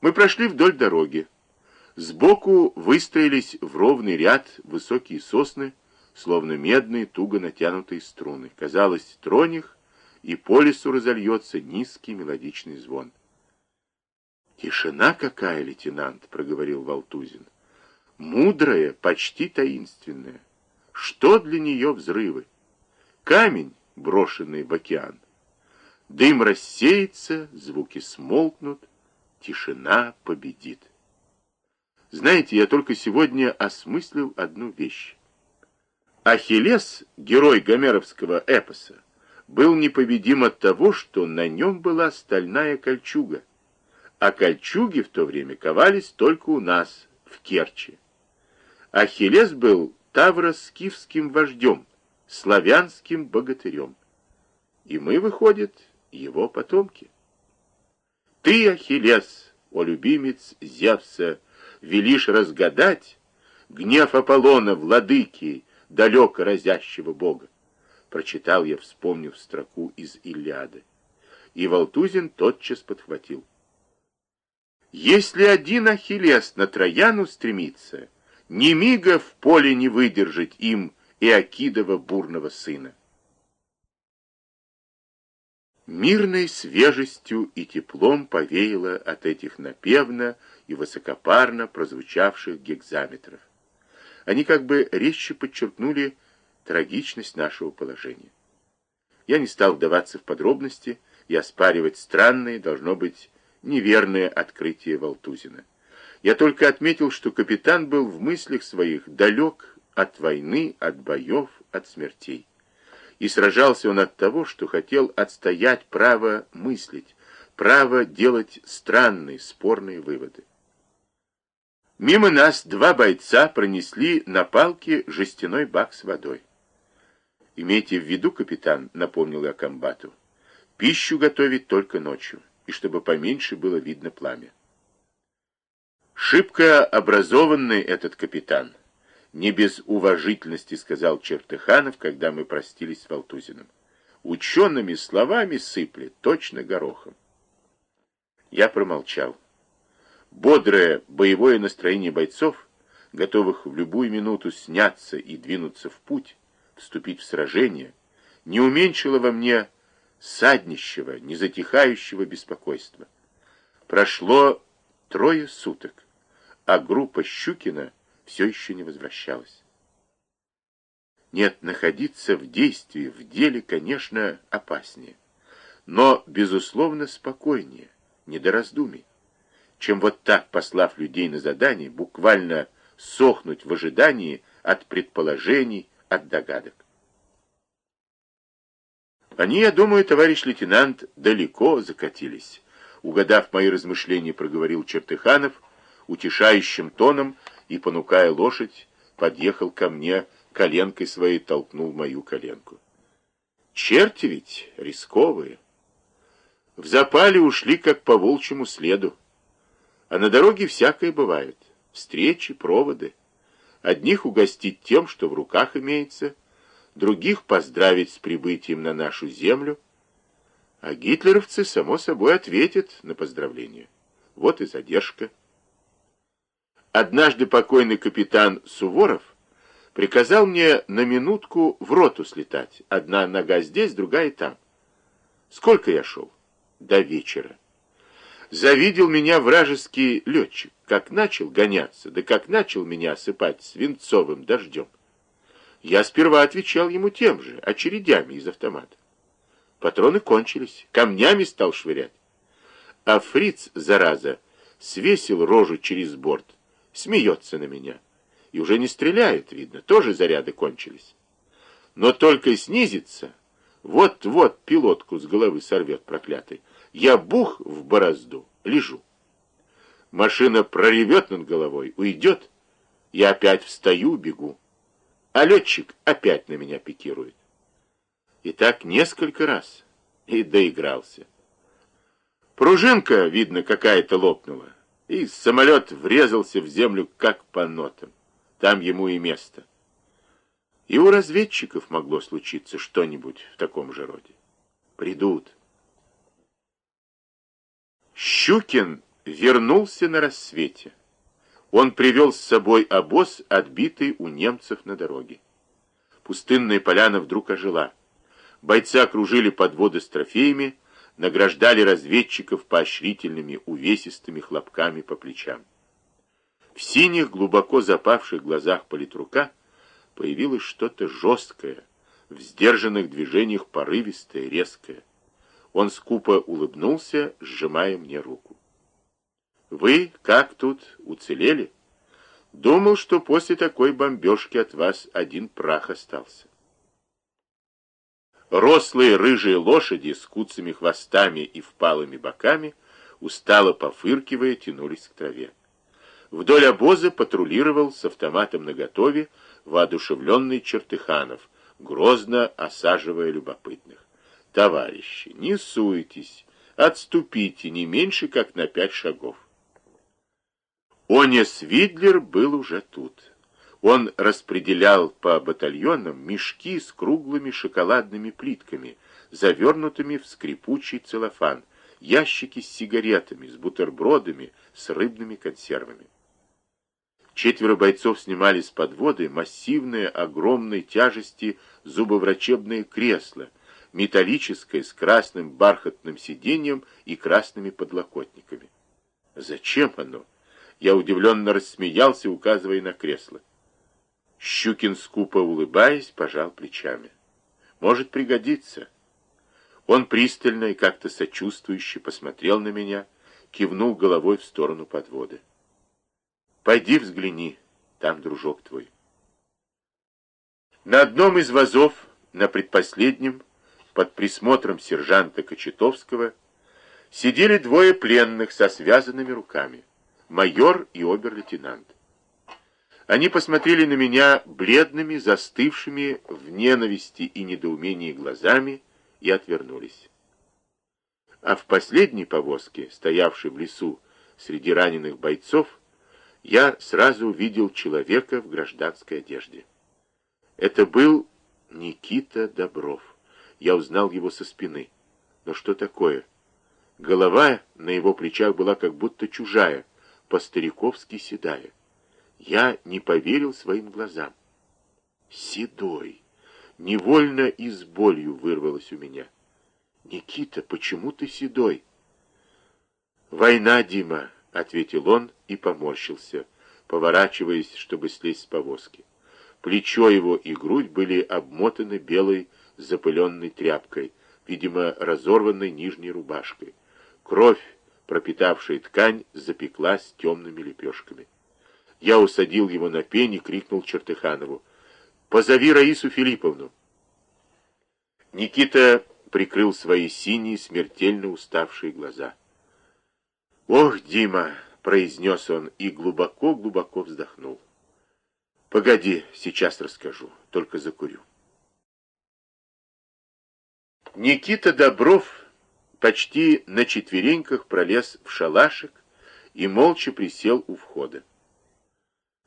Мы прошли вдоль дороги. Сбоку выстроились в ровный ряд высокие сосны, словно медные, туго натянутые струны. Казалось, тронь их, и по лесу разольется низкий мелодичный звон. «Тишина какая, лейтенант!» — проговорил Валтузин. «Мудрая, почти таинственная. Что для нее взрывы? Камень, брошенный в океан. Дым рассеется, звуки смолкнут, тишина победит. Знаете, я только сегодня осмыслил одну вещь. Ахиллес, герой гомеровского эпоса, был непобедим от того, что на нем была стальная кольчуга, а кольчуги в то время ковались только у нас, в Керчи. Ахиллес был тавро-скифским вождем, славянским богатырем. И мы, выходит, его потомки. Ты, Ахиллес, о любимец Зевса, велишь разгадать гнев Аполлона, владыки, далеко разящего бога. Прочитал я, вспомнив строку из Илиады. И Валтузин тотчас подхватил. Если один Ахиллес на Трояну стремится, ни мига в поле не выдержать им и Акидова бурного сына. Мирной свежестью и теплом повеяло от этих напевно и высокопарно прозвучавших гекзаметров. Они как бы резче подчеркнули трагичность нашего положения. Я не стал вдаваться в подробности и оспаривать странные, должно быть, неверное открытие Валтузина. Я только отметил, что капитан был в мыслях своих далек от войны, от боев, от смертей. И сражался он от того, что хотел отстоять право мыслить, право делать странные, спорные выводы. Мимо нас два бойца пронесли на палке жестяной бак с водой. «Имейте в виду, капитан», — напомнил я комбату, — «пищу готовить только ночью, и чтобы поменьше было видно пламя». Шибко образованный этот капитан, не без уважительности сказал Чертыханов, когда мы простились с Валтузиным. Учеными словами сыплет, точно горохом. Я промолчал. Бодрое боевое настроение бойцов, готовых в любую минуту сняться и двинуться в путь, вступить в сражение, не уменьшило во мне саднищего, незатихающего беспокойства. Прошло трое суток а группа Щукина все еще не возвращалась. Нет, находиться в действии, в деле, конечно, опаснее, но, безусловно, спокойнее, не до раздумий, чем вот так, послав людей на задание, буквально сохнуть в ожидании от предположений, от догадок. Они, я думаю, товарищ лейтенант, далеко закатились. Угадав мои размышления, проговорил Чертыханов, утешающим тоном и, понукая лошадь, подъехал ко мне, коленкой своей толкнул мою коленку. Черти ведь рисковые. В запале ушли, как по волчьему следу. А на дороге всякое бывает. Встречи, проводы. Одних угостить тем, что в руках имеется, других поздравить с прибытием на нашу землю. А гитлеровцы, само собой, ответят на поздравление. Вот и задержка. Однажды покойный капитан Суворов приказал мне на минутку в роту слетать. Одна нога здесь, другая там. Сколько я шел? До вечера. Завидел меня вражеский летчик, как начал гоняться, да как начал меня осыпать свинцовым дождем. Я сперва отвечал ему тем же, очередями из автомата. Патроны кончились, камнями стал швырять. А фриц, зараза, свесил рожу через борт, смеется на меня. И уже не стреляет, видно, тоже заряды кончились. Но только снизится, вот-вот пилотку с головы сорвет проклятый. Я бух в борозду, лежу. Машина проревет над головой, уйдет. Я опять встаю, бегу. А летчик опять на меня пикирует. И так несколько раз. И доигрался. Пружинка, видно, какая-то лопнула и самолет врезался в землю как по нотам. Там ему и место. И у разведчиков могло случиться что-нибудь в таком же роде. Придут. Щукин вернулся на рассвете. Он привел с собой обоз, отбитый у немцев на дороге. Пустынная поляна вдруг ожила. Бойцы окружили подводы с трофеями, награждали разведчиков поощрительными увесистыми хлопками по плечам. В синих, глубоко запавших глазах политрука появилось что-то жесткое, в сдержанных движениях порывистое, резкое. Он скупо улыбнулся, сжимая мне руку. «Вы как тут, уцелели?» «Думал, что после такой бомбежки от вас один прах остался». Рослые рыжие лошади с куцами хвостами и впалыми боками, устало пофыркивая, тянулись к траве. Вдоль обоза патрулировал с автоматом наготове воодушевленный Чертыханов, грозно осаживая любопытных. «Товарищи, не суетесь, отступите не меньше, как на пять шагов». Онес Видлер был уже тут. Он распределял по батальонам мешки с круглыми шоколадными плитками, завернутыми в скрипучий целлофан, ящики с сигаретами, с бутербродами, с рыбными консервами. Четверо бойцов снимали с подводы массивные, огромной тяжести зубоврачебное кресло, металлическое с красным бархатным сиденьем и красными подлокотниками. Зачем оно? Я удивленно рассмеялся, указывая на кресло. Щукин, скупо улыбаясь, пожал плечами. Может пригодиться. Он пристально и как-то сочувствующе посмотрел на меня, кивнул головой в сторону подводы. Пойди взгляни, там дружок твой. На одном из вазов, на предпоследнем, под присмотром сержанта Кочетовского, сидели двое пленных со связанными руками, майор и обер-лейтенант. Они посмотрели на меня бледными, застывшими в ненависти и недоумении глазами и отвернулись. А в последней повозке, стоявшей в лесу среди раненых бойцов, я сразу увидел человека в гражданской одежде. Это был Никита Добров. Я узнал его со спины. Но что такое? Голова на его плечах была как будто чужая, по-стариковски седая. Я не поверил своим глазам. Седой. Невольно и с болью вырвалось у меня. «Никита, почему ты седой?» «Война, Дима», — ответил он и поморщился, поворачиваясь, чтобы слезть с повозки. Плечо его и грудь были обмотаны белой запыленной тряпкой, видимо, разорванной нижней рубашкой. Кровь, пропитавшая ткань, запеклась темными лепешками. Я усадил его на пень и крикнул Чертыханову. «Позови Раису Филипповну!» Никита прикрыл свои синие, смертельно уставшие глаза. «Ох, Дима!» — произнес он и глубоко-глубоко вздохнул. «Погоди, сейчас расскажу, только закурю». Никита Добров почти на четвереньках пролез в шалашик и молча присел у входа.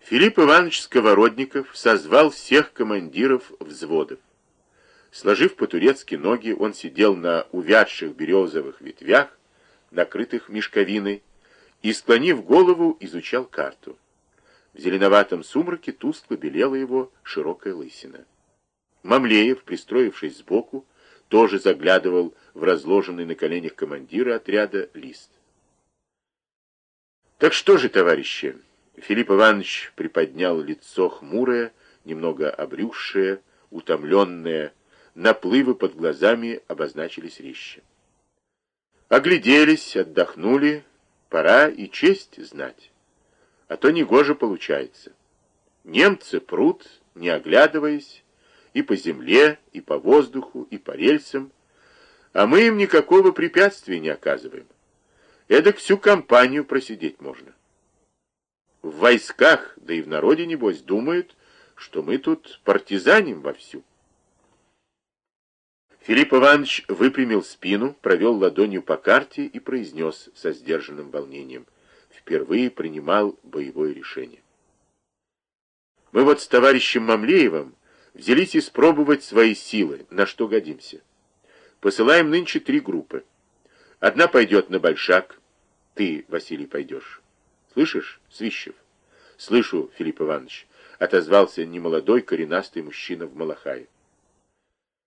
Филипп Иванович Сковородников созвал всех командиров взводов. Сложив по-турецки ноги, он сидел на увядших березовых ветвях, накрытых мешковиной, и, склонив голову, изучал карту. В зеленоватом сумраке тускло белела его широкая лысина. Мамлеев, пристроившись сбоку, тоже заглядывал в разложенный на коленях командира отряда лист. «Так что же, товарищи?» Филипп Иванович приподнял лицо хмурое, немного обрюзшее, утомленное, наплывы под глазами обозначились резче. Огляделись, отдохнули, пора и честь знать. А то негоже получается. Немцы прут, не оглядываясь, и по земле, и по воздуху, и по рельсам, а мы им никакого препятствия не оказываем. Эдак всю компанию просидеть можно. В войсках, да и в народе, небось, думают, что мы тут партизаним вовсю. Филипп Иванович выпрямил спину, провел ладонью по карте и произнес со сдержанным волнением. Впервые принимал боевое решение. Мы вот с товарищем Мамлеевым взялись испробовать свои силы, на что годимся. Посылаем нынче три группы. Одна пойдет на Большак, ты, Василий, пойдешь. Слышишь, Свищев? Слышу, Филипп Иванович, отозвался немолодой коренастый мужчина в Малахае.